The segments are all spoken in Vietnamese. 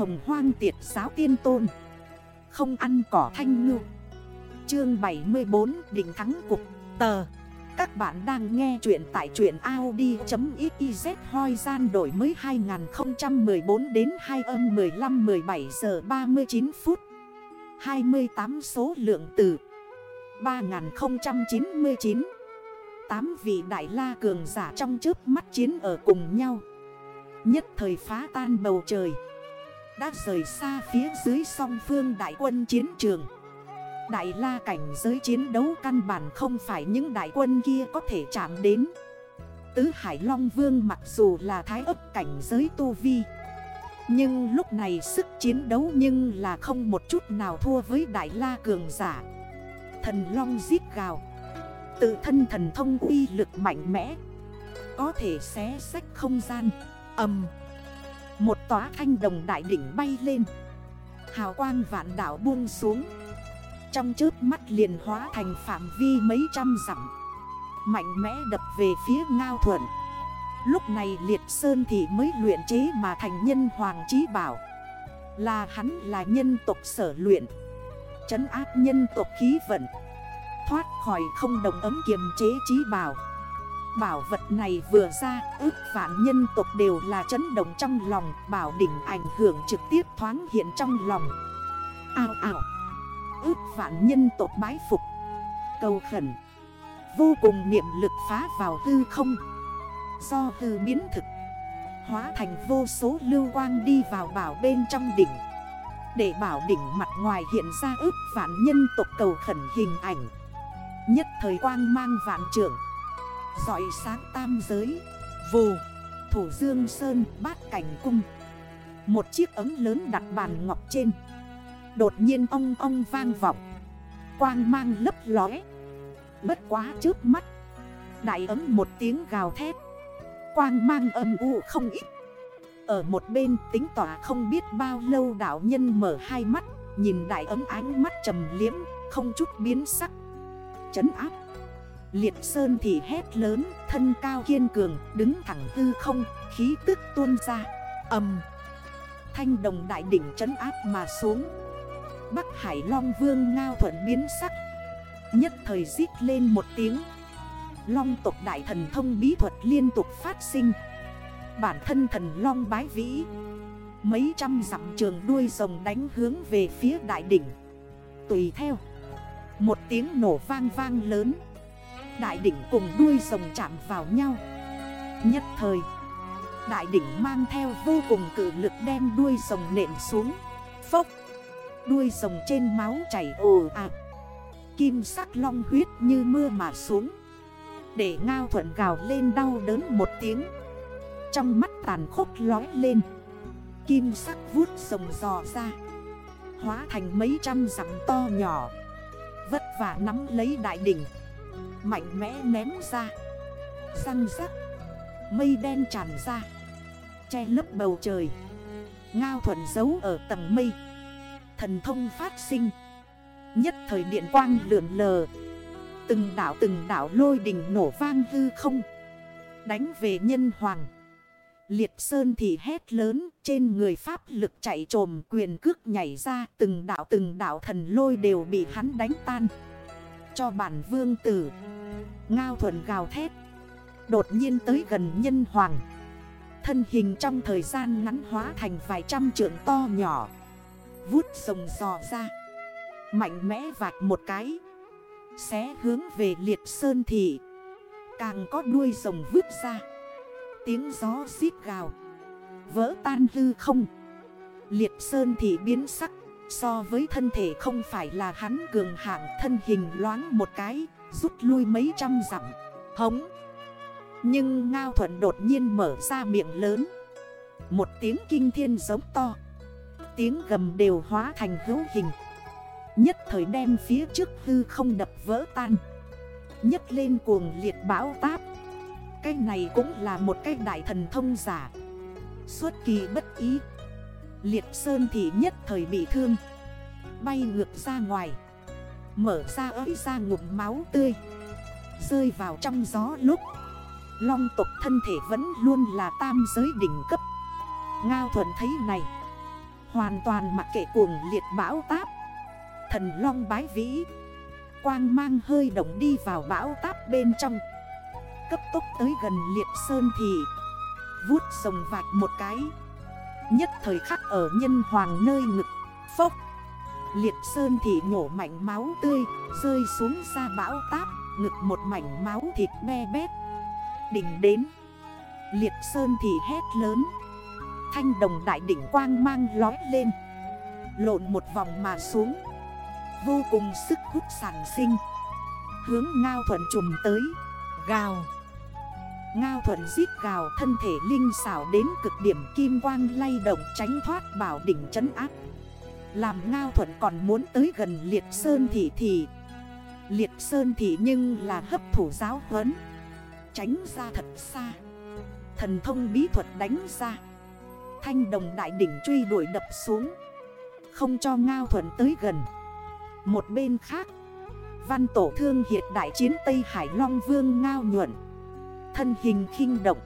hồng hoang tiệt giáo tiên tôn. Không ăn cỏ thanh ngư. Chương 74 đỉnh thắng cục. Tờ. Các bạn đang nghe chuyện tại chuyện Audi.xyz hoi gian đổi mới 2014 đến 2 âm 15 17 giờ 39 phút. 28 số lượng từ 3099 8 vị đại la cường giả trong trước mắt chiến ở cùng nhau. Nhất thời phá tan bầu trời. Đã rời xa phía dưới song phương đại quân chiến trường. Đại la cảnh giới chiến đấu căn bản không phải những đại quân kia có thể chạm đến. Tứ Hải Long Vương mặc dù là thái ấp cảnh giới tu vi, Nhưng lúc này sức chiến đấu nhưng là không một chút nào thua với Đại La Cường Giả. Thần Long giết gào, Tự thân thần thông uy lực mạnh mẽ, Có thể xé sách không gian Âm một tóa thanh đồng đại đỉnh bay lên. Hào quang vạn đảo buông xuống. Trong trước mắt liền hóa thành phạm vi mấy trăm dặm. Mạnh mẽ đập về phía ngao thuận. Lúc này liệt sơn thì mới luyện chế mà thành nhân hoàng trí bảo. Là hắn là nhân tộc sở luyện. Chấn áp nhân tộc khí vận. Thoát khỏi không đồng ấm kiềm chế trí bảo. Bảo vật này vừa ra, ước vạn nhân tộc đều là chấn động trong lòng, Bảo đỉnh ảnh hưởng trực tiếp thoáng hiện trong lòng. Ao ảo Ước vạn nhân tộc bái phục. Cầu khẩn, Vô cùng niệm lực phá vào hư không. Do hư biến thực, Hóa thành vô số lưu quang đi vào bảo bên trong đỉnh. Để bảo đỉnh mặt ngoài hiện ra ước vạn nhân tộc cầu khẩn hình ảnh. Nhất thời quang mang vạn trưởng. Giỏi sáng tam giới, Vù, Thủ dương sơn, bát cảnh cung. Một chiếc ấm lớn đặt bàn ngọc trên. Đột nhiên ong ong vang vọng. Quang mang lấp lóe. Bất quá trước mắt, Đại ấm một tiếng gào thét. Quang mang âm u không ít. Ở một bên tính tỏa không biết bao lâu đảo nhân mở hai mắt, Nhìn đại ấm ánh mắt trầm liếm, Không chút biến sắc. Chấn áp Liệt sơn thì hét lớn, Thân cao kiên cường, Đứng thẳng hư không, Khí tức tuôn ra. Âm. Thanh đồng đại đỉnh chấn áp mà xuống. Bắc Hải Long Vương ngao thuận biến sắc. Nhất thời rít lên một tiếng. Long tộc đại thần thông bí thuật liên tục phát sinh. Bản thân thần long bái vĩ. Mấy trăm dặm trường đuôi rồng đánh hướng về phía đại đỉnh. Tùy theo. Một tiếng nổ vang vang lớn. Đại đỉnh cùng đuôi rồng chạm vào nhau. Nhất thời, Đại đỉnh mang theo vô cùng cử lực đem đuôi rồng nện xuống. Phốc! Đuôi rồng trên máu chảy ồ ạt. Kim sắc long huyết như mưa mà xuống. Để ngao thuận gào lên đau đớn một tiếng. Trong mắt tàn khốc lói lên. Kim sắc vuốt rồng dò ra. Hóa thành mấy trăm dặm to nhỏ. Vất vả nắm lấy đại đỉnh. Mạnh mẽ ném ra. Răng rắc, Mây đen tràn ra, Che lấp bầu trời, Ngao thuận giấu ở tầng mây. Thần thông phát sinh, Nhất thời điện quang lượn lờ. Từng đảo từng đảo lôi đình nổ vang hư không. Đánh về nhân hoàng. Liệt sơn thì hét lớn, Trên người pháp lực chạy trồm, quyền cước nhảy ra, Từng đảo từng đảo thần lôi đều bị hắn đánh tan. Cho bản vương tử. Ngao thuần gào thét. Đột nhiên tới gần nhân hoàng. Thân hình trong thời gian ngắn hóa thành vài trăm trượng to nhỏ. Vút rồng dò ra. Mạnh mẽ vạch một cái. Xé hướng về liệt sơn thị. Càng có đuôi rồng vứt ra. Tiếng gió xít gào. Vỡ tan hư không. Liệt sơn thị biến sắc. So với thân thể không phải là hắn cường hạng, Thân hình loáng một cái, Rút lui mấy trăm dặm, Hống. Nhưng Ngao Thuận đột nhiên mở ra miệng lớn. Một tiếng kinh thiên giống to. Tiếng gầm đều hóa thành hữu hình. Nhất thời đem phía trước hư không đập vỡ tan. Nhất lên cuồng liệt bão táp. Cái này cũng là một cái đại thần thông giả. Suốt kỳ bất ý. Liệt sơn thì nhất thời bị thương. Bay ngược ra ngoài. Mở ra ới ra ngụm máu tươi. Rơi vào trong gió lúc. Long tộc thân thể vẫn luôn là tam giới đỉnh cấp. Ngao thuần thấy này. Hoàn toàn mặc kệ cuồng liệt bão táp. Thần long bái vĩ. Quang mang hơi động đi vào bão táp bên trong. Cấp tốc tới gần liệt sơn thì Vút sồng vạch một cái. Nhất thời khắc ở nhân hoàng nơi ngực. Phốc. Liệt sơn thì nhổ mảnh máu tươi, Rơi xuống ra bão táp, Ngực một mảnh máu thịt me bét. Đỉnh đến. Liệt sơn thì hét lớn. Thanh đồng đại đỉnh quang mang lói lên. Lộn một vòng mà xuống. Vô cùng sức hút sản sinh. Hướng ngao thuận trùm tới. Gào. Ngao thuận giết gào, thân thể linh xảo đến cực điểm, kim quang lay động, tránh thoát bảo đỉnh trấn áp. Làm ngao thuận còn muốn tới gần liệt sơn thị thì, Liệt sơn thị nhưng là hấp thủ giáo huấn. Tránh ra thật xa. Thần thông bí thuật đánh ra. Thanh đồng đại đỉnh truy đuổi đập xuống. Không cho ngao thuận tới gần. Một bên khác, Văn tổ thương hiện đại chiến Tây Hải Long Vương ngao nhuận. Thân hình khinh động.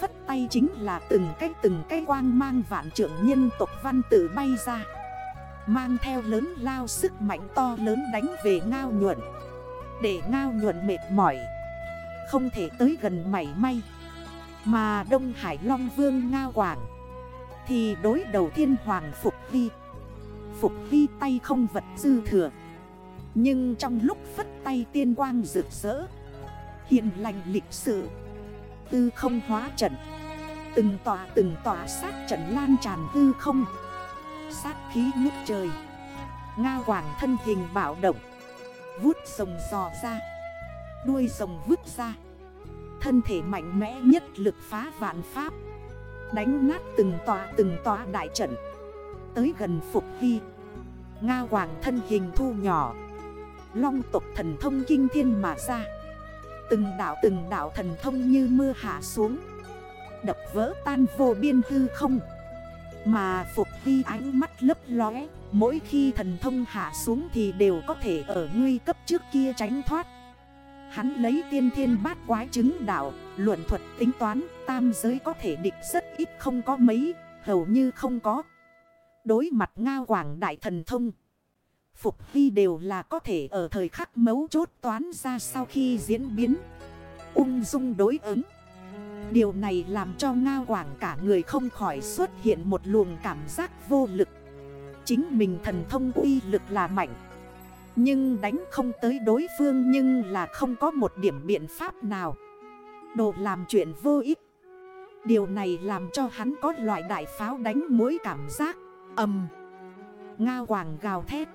Phất tay chính là từng cái từng cái quang mang vạn trưởng nhân tộc văn tử bay ra. Mang theo lớn lao sức mạnh to lớn đánh về ngao nhuận. Để ngao nhuận mệt mỏi. Không thể tới gần mảy may. Mà Đông Hải Long Vương ngao quảng Thì đối đầu thiên hoàng Phục Vi Phục Vi tay không vật dư thừa. Nhưng trong lúc phất tay tiên quang rực rỡ hiền lành lịch sự. Tư không hóa trận. Từng tòa từng tòa sát trận lan tràn tư không. Sát khí ngút trời. Nga hoàng thân hình bạo động. Vút rồng giò ra. Đuôi rồng vứt ra. Thân thể mạnh mẽ nhất lực phá vạn pháp. Đánh nát từng tòa từng tòa đại trận. Tới gần Phục Hy. Nga hoàng thân hình thu nhỏ. Long tộc thần thông kinh thiên mà ra. Từng đảo từng đảo thần thông như mưa hạ xuống, Đập vỡ tan vô biên hư không. Mà Phục Hy ánh mắt lấp lóe, Mỗi khi thần thông hạ xuống thì đều có thể ở nguy cấp trước kia tránh thoát. Hắn lấy tiên thiên bát quái chứng đạo, Luận thuật tính toán, Tam giới có thể địch rất ít không có mấy, Hầu như không có. Đối mặt Ngao Quảng Đại Thần Thông Phục Vi đều là có thể ở thời khắc mấu chốt toán ra sau khi diễn biến. Ung dung đối ứng. Điều này làm cho nga Quảng cả người không khỏi xuất hiện một luồng cảm giác vô lực. Chính mình thần thông uy lực là mạnh. Nhưng đánh không tới đối phương nhưng là không có một điểm biện pháp nào. Đồ làm chuyện vô ích. Điều này làm cho hắn có loại đại pháo đánh mối cảm giác. Ầm. Ngao Quảng gào thét.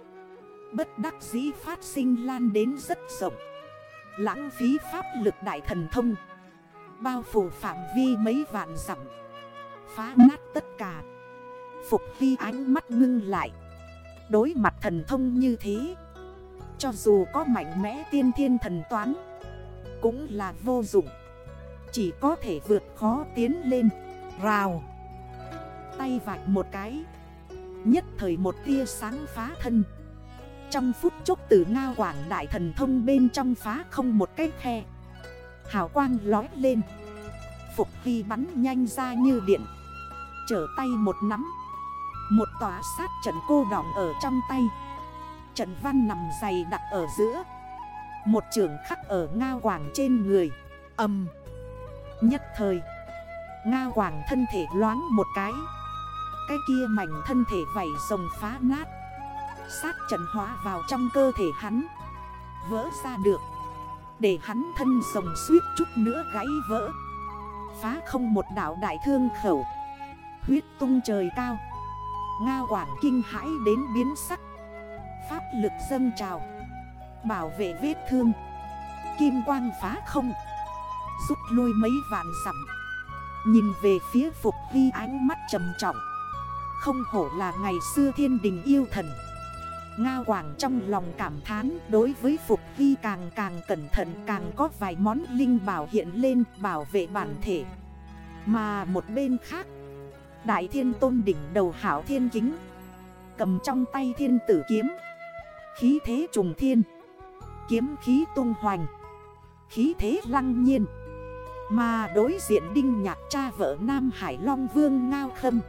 Bất đắc dĩ phát sinh lan đến rất rộng. Lãng phí pháp lực đại thần thông. Bao phủ phạm vi mấy vạn dặm. Phá nát tất cả. Phục vi ánh mắt ngưng lại. Đối mặt thần thông như thế, Cho dù có mạnh mẽ tiên thiên thần toán, Cũng là vô dụng. Chỉ có thể vượt khó tiến lên. Rào. Tay vạch một cái. Nhất thời một tia sáng phá thân trong phút chốc từ Nga Quảng Đại Thần Thông bên trong phá không một cái khe. Hào quang lói lên. Phục vi bắn nhanh ra như điện. Trở tay một nắm. Một tòa sát trận cô đỏng ở trong tay. Trận văn nằm dày đặt ở giữa. Một trường khắc ở Nga Quảng trên người. Âm. Nhất thời. Nga Quảng thân thể loáng một cái. Cái kia mảnh thân thể vảy rồng phá nát. Sát trận hóa vào trong cơ thể hắn. Vỡ ra được. Để hắn thân rồng suýt chút nữa gãy vỡ. Phá không một đảo đại thương khẩu. Huyết tung trời cao. Nga quảng kinh hãi đến biến sắc. Pháp lực dâng trào. Bảo vệ vết thương. Kim quang phá không. Rút lui mấy vạn sẵm Nhìn về phía Phục Vi ánh mắt trầm trọng. Không hổ là ngày xưa thiên đình yêu thần. Nga Quảng trong lòng cảm thán đối với Phục Hy càng càng cẩn thận càng có vài món linh bảo hiện lên bảo vệ bản thể. Mà một bên khác, Đại Thiên Tôn đỉnh đầu hảo thiên kính, cầm trong tay thiên tử kiếm, khí thế trùng thiên, kiếm khí tung hoành, khí thế lăng nhiên. Mà đối diện đinh nhạc cha vợ Nam Hải Long Vương Ngao Khâm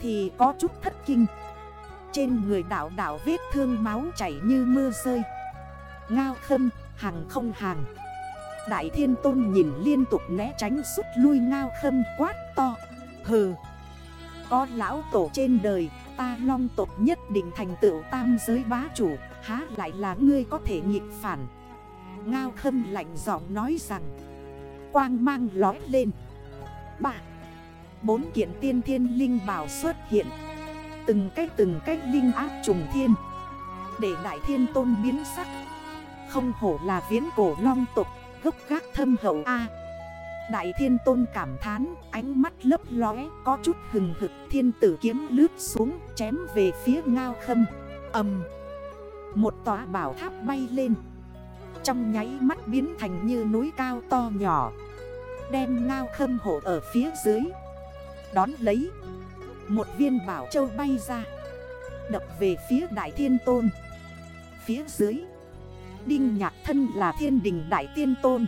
thì có chút thất kinh trên người đảo đảo vết thương máu chảy như mưa rơi. Ngao khâm, hàng không hàng. Đại thiên tôn nhìn liên tục né tránh rút lui ngao khâm quát to. Hừ, Có lão tổ trên đời, Ta long tộc nhất định thành tựu tam giới bá chủ, Há lại là ngươi có thể nghịch phản? Ngao khâm lạnh giọng nói rằng, Quang mang lói lên. Bạn Bốn kiện tiên thiên linh bảo xuất hiện. Từng cách từng cách linh áp trùng thiên. Để đại thiên tôn biến sắc. Không hổ là viễn cổ long tục, Gốc gác thâm hậu A. Đại thiên tôn cảm thán, Ánh mắt lấp lóe, Có chút hừng hực, thiên tử kiếm lướt xuống, Chém về phía ngao khâm. Âm Một tòa bảo tháp bay lên. Trong nháy mắt biến thành như núi cao to nhỏ. Đem ngao khâm hộ ở phía dưới. Đón lấy. Một viên bảo châu bay ra, Đập về phía đại thiên tôn. Phía dưới, Đinh nhạc thân là thiên đình đại tiên tôn,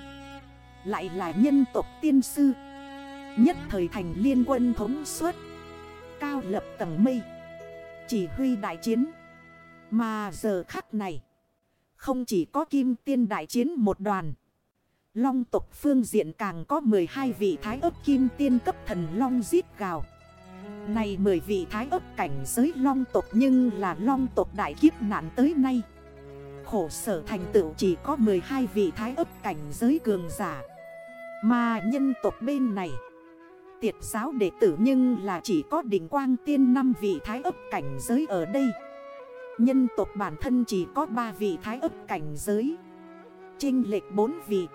Lại là nhân tộc tiên sư, Nhất thời thành liên quân thống suốt Cao lập tầng mây, Chỉ huy đại chiến. Mà giờ khắc này, Không chỉ có kim tiên đại chiến một đoàn, Long tộc phương diện càng có 12 vị thái ấp kim tiên cấp thần long giết gào. Này 10 vị thái ấp cảnh giới long tộc nhưng là long tộc đại kiếp nạn tới nay. Khổ sở thành tựu chỉ có 12 vị thái ấp cảnh giới cường giả. Mà nhân tộc bên này, Tiệt giáo đệ tử nhưng là chỉ có đỉnh quang tiên 5 vị thái ấp cảnh giới ở đây. Nhân tộc bản thân chỉ có 3 vị thái ấp cảnh giới. Trinh lệch 4 vị.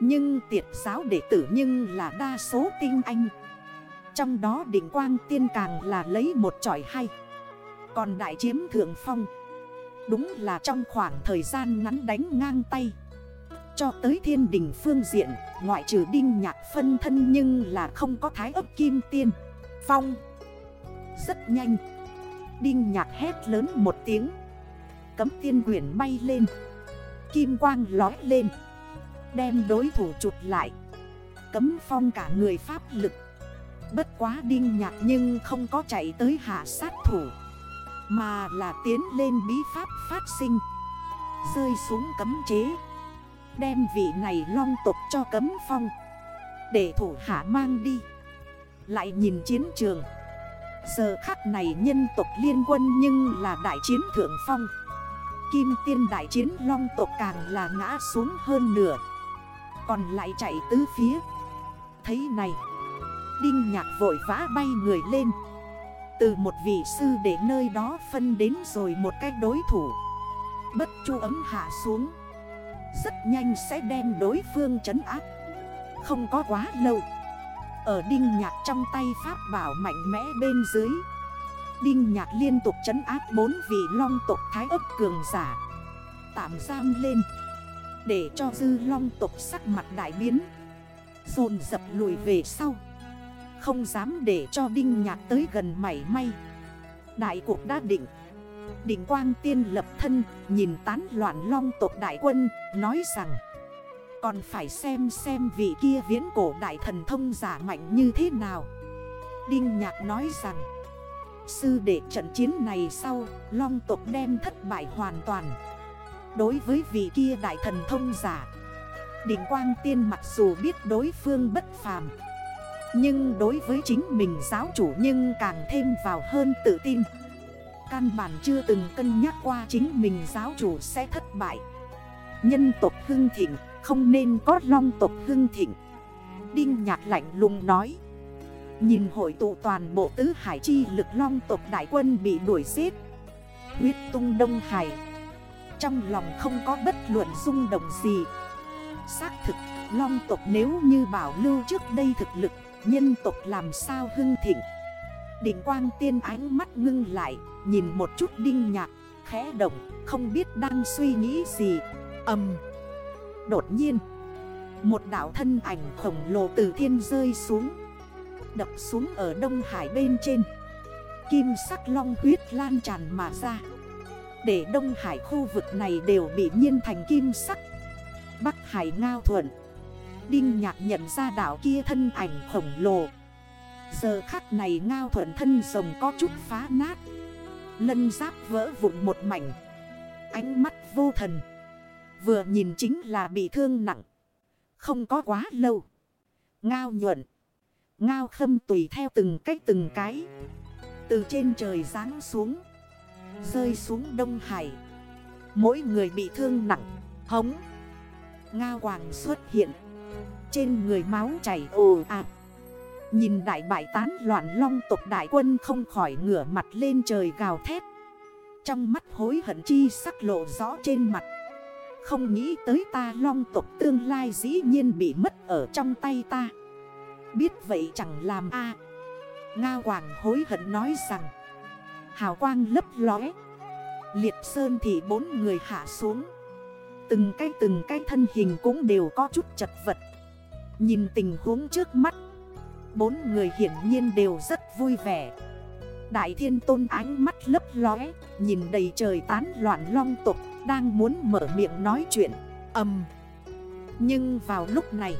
Nhưng tiệt giáo đệ tử nhưng là đa số tinh anh. Trong đó đỉnh quang tiên càng là lấy một tròi hay. Còn đại chiếm thượng phong. Đúng là trong khoảng thời gian ngắn đánh ngang tay. Cho tới thiên đình phương diện, Ngoại trừ đinh nhạc phân thân nhưng là không có thái ấp kim tiên. Phong. Rất nhanh. Đinh nhạc hét lớn một tiếng. Cấm tiên quyển bay lên. Kim quang lói lên. Đem đối thủ chụp lại. Cấm phong cả người pháp lực. Bất quá đinh nhạc nhưng không có chạy tới hạ sát thủ, Mà là tiến lên bí pháp phát sinh, Rơi xuống cấm chế, Đem vị này long tục cho cấm phong, Để thủ hạ mang đi. Lại nhìn chiến trường, Giờ khắc này nhân tộc liên quân nhưng là đại chiến thượng phong, Kim tiên đại chiến long tộc càng là ngã xuống hơn nửa, còn lại chạy tứ phía. Thấy này Đinh nhạc vội vã bay người lên. Từ một vị sư để nơi đó phân đến rồi một cách đối thủ. Bất chu ấm hạ xuống. Rất nhanh sẽ đem đối phương trấn áp. Không có quá lâu. Ở đinh nhạc trong tay pháp bảo mạnh mẽ bên dưới. Đinh nhạc liên tục trấn áp bốn vị long tộc thái ấp cường giả. Tạm giam lên. Để cho dư long tộc sắc mặt đại biến. Dồn dập lùi về sau. Không dám để cho đinh nhạc tới gần mảy may. Đại cuộc đã định. Đỉnh quang tiên lập thân, Nhìn tán loạn long tộc đại quân, Nói rằng, Còn phải xem xem vị kia viễn cổ đại thần thông giả mạnh như thế nào. Đinh nhạc nói rằng, Sư đệ trận chiến này sau, Long tộc đem thất bại hoàn toàn. Đối với vị kia đại thần thông giả Đỉnh quang tiên mặc dù biết đối phương bất phàm nhưng đối với chính mình giáo chủ nhưng càng thêm vào hơn tự tin. Căn bản chưa từng cân nhắc qua chính mình giáo chủ sẽ thất bại. Nhân tộc hưng thịnh, không nên có long tộc hưng thịnh. Đinh nhạc lạnh lùng nói. Nhìn hội tụ toàn bộ tứ hải chi lực long tộc đại quân bị đuổi giết. Huyết tung đông hải. Trong lòng không có bất luận rung động gì. Xác thực, Long tộc nếu như bảo lưu trước đây thực lực Nhân tộc làm sao hưng thịnh. Đỉnh quang tiên ánh mắt ngưng lại, Nhìn một chút đinh nhạc, Khẽ động, không biết đang suy nghĩ gì. Âm Đột nhiên, Một đảo thân ảnh khổng lồ từ thiên rơi xuống, Đập xuống ở Đông Hải bên trên. Kim sắc long huyết lan tràn mà ra. Để Đông Hải khu vực này đều bị nhiên thành kim sắc. Bắc Hải ngao thuận. Đinh nhạc nhận ra đảo kia thân ảnh khổng lồ. Giờ khắc này ngao thuận thân rồng có chút phá nát. Lân giáp vỡ vụn một mảnh. Ánh mắt vô thần. Vừa nhìn chính là bị thương nặng. Không có quá lâu. Ngao nhuận. Ngao khâm tùy theo từng cách từng cái. Từ trên trời ráng xuống. Rơi xuống Đông Hải. Mỗi người bị thương nặng. Hống. Ngao hoàng xuất hiện. Trên người máu chảy ồ ạt Nhìn đại bại tán loạn long tộc đại quân không khỏi ngửa mặt lên trời gào thét. Trong mắt hối hận chi sắc lộ rõ trên mặt. Không nghĩ tới ta long tộc tương lai dĩ nhiên bị mất ở trong tay ta. Biết vậy chẳng làm a. Nga Hoàng hối hận nói rằng, Hào quang lấp lóe, Liệt Sơn thì bốn người hạ xuống. Từng cái từng cái thân hình cũng đều có chút chật vật. Nhìn tình huống trước mắt, Bốn người hiển nhiên đều rất vui vẻ. Đại thiên tôn ánh mắt lấp lóe, Nhìn đầy trời tán loạn long tục, Đang muốn mở miệng nói chuyện. Âm Nhưng vào lúc này,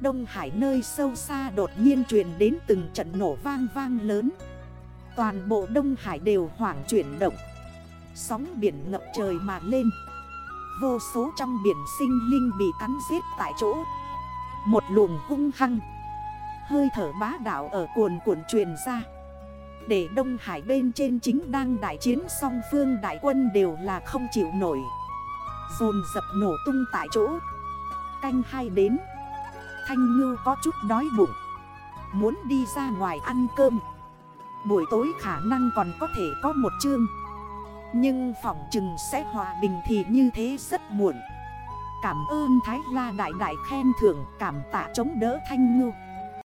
Đông Hải nơi sâu xa đột nhiên truyền đến từng trận nổ vang vang lớn. Toàn bộ Đông Hải đều hoảng chuyển động. Sóng biển ngập trời mà lên. Vô số trong biển sinh linh bị cắn giết tại chỗ. Một luồng hung hăng. Hơi thở bá đảo ở cuồn cuộn truyền ra. Để Đông Hải bên trên chính đang đại chiến song phương đại quân đều là không chịu nổi. Dồn dập nổ tung tại chỗ. Canh hai đến. Thanh Ngưu có chút đói bụng. Muốn đi ra ngoài ăn cơm. Buổi tối khả năng còn có thể có một chương. Nhưng phỏng chừng sẽ hòa bình thì như thế rất muộn. Cảm ơn Thái La Đại Đại khen thưởng cảm tạ chống đỡ Thanh Ngưu.